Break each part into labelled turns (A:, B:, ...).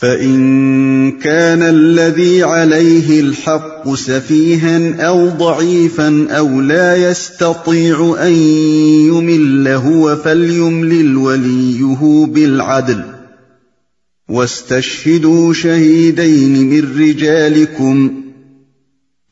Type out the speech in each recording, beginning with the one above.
A: فإن كان الذي عليه الحق سفيها أو ضعيفا أو لا يستطيع أن يمل هو فليملل وليه بالعدل. واستشهدوا شهيدين من رجالكم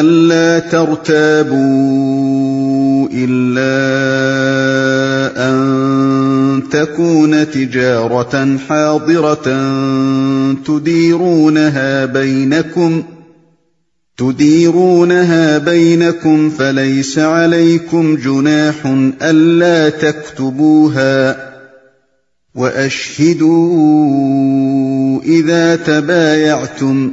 A: ألا ترتابوا إلا أن تكون تجارة حاضرة تديرونها بينكم تديرونها بينكم فليس عليكم جناح ألا تكتبوها وأشهدوا إذا تبايعتم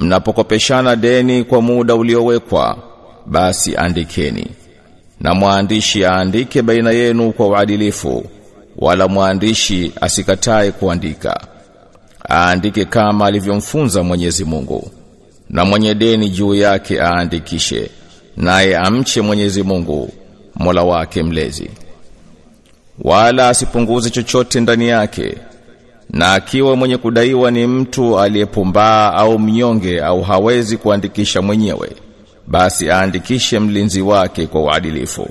B: mnapokopeshana deni kwa muda uliowekwa basi andikeni. Na mwandishi aandike baina yenu kwa uadilifu wala mwandishi asikatae kuandika. Aandike kama alivyomfunza Mwenyezi Mungu. Na mwenye deni juu yake aandikishe naye amche Mwenyezi Mungu Mola wake mlezi. Wala asipunguze chochote ndani yake na akiwa mwenye kudaiwa ni mtu aliyepumbaa au mnyonge au hawezi kuandikisha mwenyewe basi aandikishe mlinzi wake kwa uadilifu.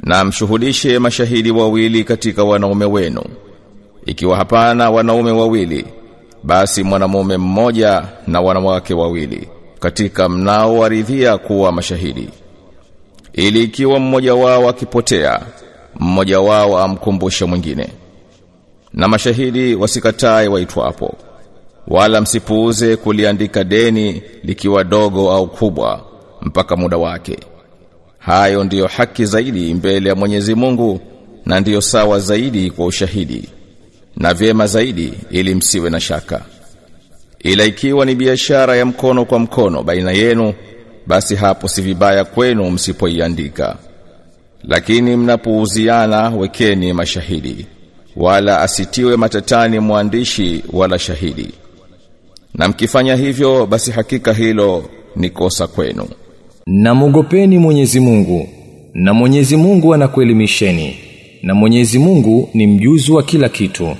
B: Na mshuhudishe mashahidi wawili katika wanaume wenu. Ikiwa hapana wanaume wawili basi mwanamume mmoja na wanawake wawili katika mnaowaridhia kuwa mashahidi. Ili ikiwa mmoja wao akipotea mmoja wao amkumbushe mwingine na mashahidi wasikatae waitwapo. Wala msipuuze kuliandika deni likiwa dogo au kubwa mpaka muda wake. Hayo ndiyo haki zaidi mbele ya Mwenyezi Mungu na ndiyo sawa zaidi kwa ushahidi na vyema zaidi ili msiwe na shaka. Ila ikiwa ni biashara ya mkono kwa mkono baina yenu basi hapo si vibaya kwenu msipoiandika. Lakini mnapouziana wekeni mashahidi wala asitiwe matatani mwandishi wala shahidi na mkifanya hivyo basi hakika hilo ni kosa kwenu
C: na mugopeni Mwenyezi Mungu na Mwenyezi Mungu anakuelimisheni na Mwenyezi Mungu ni mjuzi wa kila kitu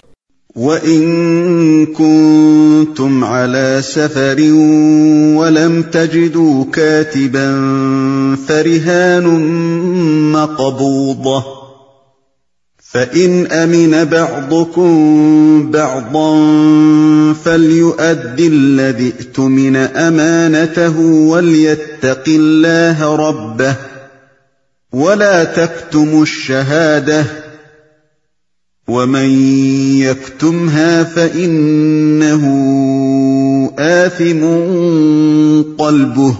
A: وإن كنتم على سفر ولم تجدوا كاتبا فرهان مقبوضة فإن أمن بعضكم بعضا فليؤد الذي ائتمن أمانته وليتق الله ربه ولا تكتموا الشهادة ومن يكتمها فإنه آثم قلبه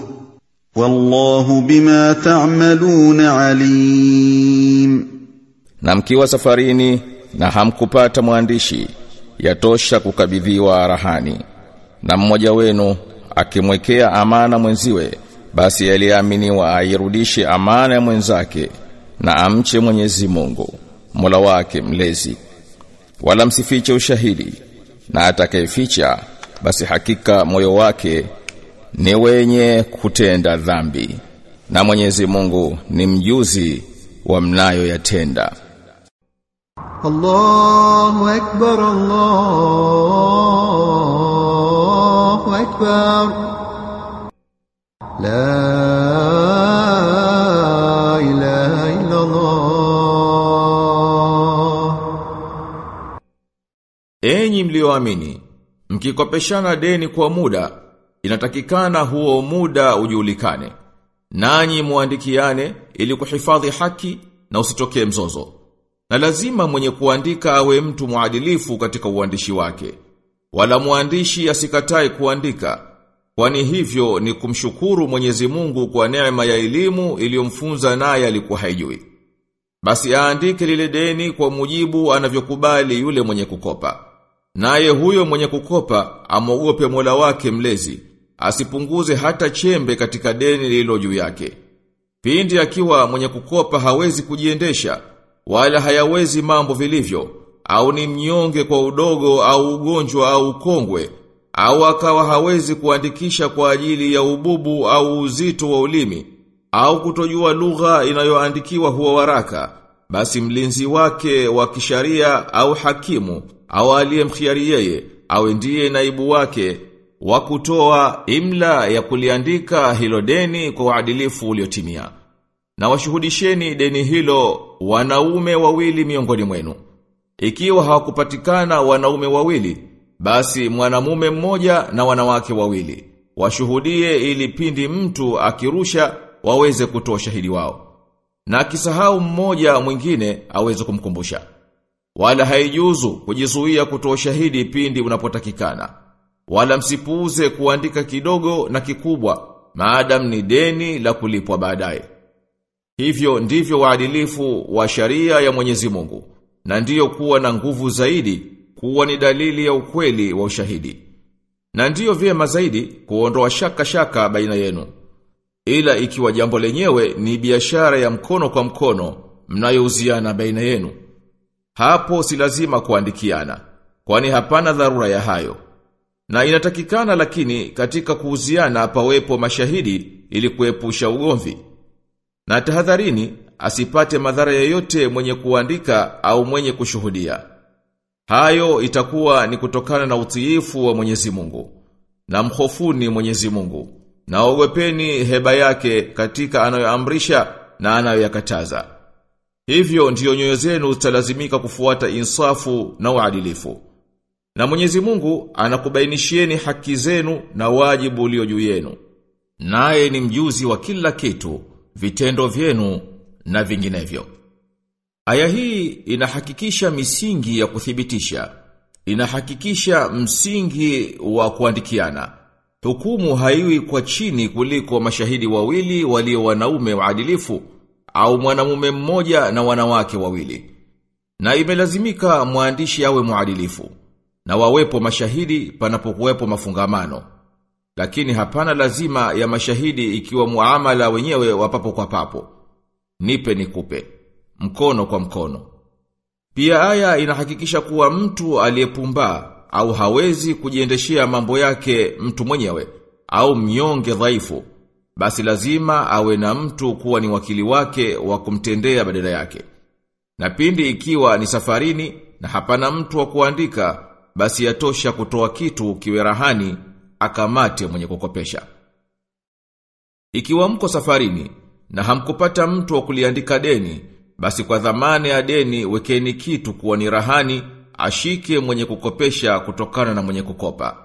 A: والله بما تعملون عليم
B: Na mkiwa safarini na hamkupata mwandishi yatosha kukabidhiwa rahani. Na mmoja wenu akimwekea amana mwenziwe basi aliyeaminiwa airudishe amana ya mwenzake na amche Mwenyezi Mungu Mola wake mlezi. Wala msifiche ushahidi na atakayeficha basi hakika moyo wake ni wenye kutenda dhambi. Na Mwenyezi Mungu ni mjuzi wa mnayoyatenda
D: الله أكبر الله أكبر لا إله إلا الله
B: Enyi mlioamini, mkikopeshana deni kwa muda, inatakikana huo muda ujulikane. Nanyi muandikiane ili kuhifadhi haki na usitokee mzozo. Na lazima mwenye kuandika awe mtu muadilifu katika uandishi wake. Wala muandishi asikatae kuandika, kwani hivyo ni kumshukuru Mwenyezi Mungu kwa neema ya elimu iliyomfunza naye alikuwa haijui. Basi aandike lile deni kwa mujibu anavyokubali yule mwenye kukopa. Naye huyo mwenye kukopa amwogope Mola wake mlezi, asipunguze hata chembe katika deni lililo juu yake. Pindi akiwa mwenye kukopa hawezi kujiendesha, wala hayawezi mambo vilivyo, au ni mnyonge kwa udogo au ugonjwa au ukongwe, au akawa hawezi kuandikisha kwa ajili ya ububu au uzito wa ulimi, au kutojua lugha inayoandikiwa huwa waraka, basi mlinzi wake wa kisharia au hakimu au aliyemkhiari yeye au ndiye naibu wake wa kutoa imla ya kuliandika hilo deni kwa uadilifu uliotimia. Na washuhudisheni deni hilo wanaume wawili miongoni mwenu. Ikiwa hawakupatikana wanaume wawili, basi mwanamume mmoja na wanawake wawili. Washuhudie ili pindi mtu akirusha waweze kutoa shahidi wao. Na akisahau mmoja mwingine aweze kumkumbusha. Wala haijuzu kujizuia kutoa shahidi pindi unapotakikana. Wala msipuuze kuandika kidogo na kikubwa, maadam ni deni la kulipwa baadaye. Hivyo ndivyo waadilifu wa sharia ya Mwenyezi Mungu, na ndiyo kuwa na nguvu zaidi, kuwa ni dalili ya ukweli wa ushahidi. Na ndiyo vyema zaidi kuondoa shaka shaka baina yenu. Ila ikiwa jambo lenyewe ni biashara ya mkono kwa mkono, mnayouziana baina yenu. Hapo si lazima kuandikiana, kwani hapana dharura ya hayo. Na inatakikana lakini katika kuuziana pawepo mashahidi ili kuepusha ugomvi. Na tahadharini asipate madhara yoyote mwenye kuandika au mwenye kushuhudia. Hayo itakuwa ni kutokana na utiifu wa Mwenyezi Mungu. Na mhofuni Mwenyezi Mungu. Na ogopeni heba yake katika anayoamrisha na anayoyakataza. Hivyo ndiyo nyoyo zenu zitalazimika kufuata insafu na uadilifu. Na Mwenyezi Mungu anakubainishieni haki zenu na wajibu ulio juu yenu. Naye ni mjuzi wa kila kitu, vitendo vyenu na vinginevyo. Aya hii inahakikisha misingi ya kuthibitisha. Inahakikisha msingi wa kuandikiana. Hukumu haiwi kwa chini kuliko mashahidi wawili walio wanaume waadilifu au mwanamume mmoja na wanawake wawili. Na imelazimika mwandishi awe muadilifu na wawepo mashahidi panapokuwepo mafungamano. Lakini hapana lazima ya mashahidi ikiwa muamala wenyewe wa papo kwa papo. Nipe nikupe, mkono kwa mkono. Pia aya inahakikisha kuwa mtu aliyepumbaa au hawezi kujiendeshea mambo yake mtu mwenyewe au mnyonge dhaifu basi lazima awe na mtu kuwa ni wakili wake wa kumtendea badala yake. Na pindi ikiwa ni safarini na hapana mtu wa kuandika, basi yatosha kutoa kitu kiwe rahani akamate mwenye kukopesha. Ikiwa mko safarini na hamkupata mtu wa kuliandika deni, basi kwa dhamana ya deni wekeni kitu kuwa ni rahani, ashike mwenye kukopesha kutokana na mwenye kukopa.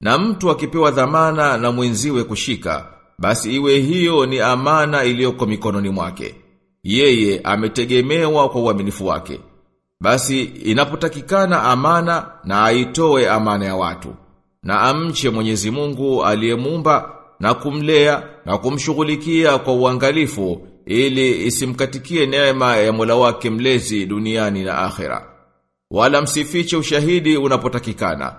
B: Na mtu akipewa dhamana na mwenziwe kushika, basi iwe hiyo ni amana iliyoko mikononi mwake. Yeye ametegemewa kwa uaminifu wake. Basi inapotakikana amana na aitoe amana ya watu. Na amche Mwenyezi Mungu aliyemuumba na kumlea na kumshughulikia kwa uangalifu ili isimkatikie neema ya Mola wake mlezi duniani na akhera. Wala msifiche ushahidi unapotakikana.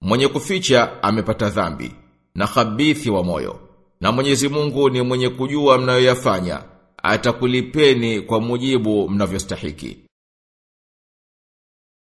B: Mwenye kuficha amepata dhambi na khabithi wa moyo. Na Mwenyezi Mungu ni mwenye kujua mnayoyafanya, atakulipeni kwa mujibu mnavyostahiki.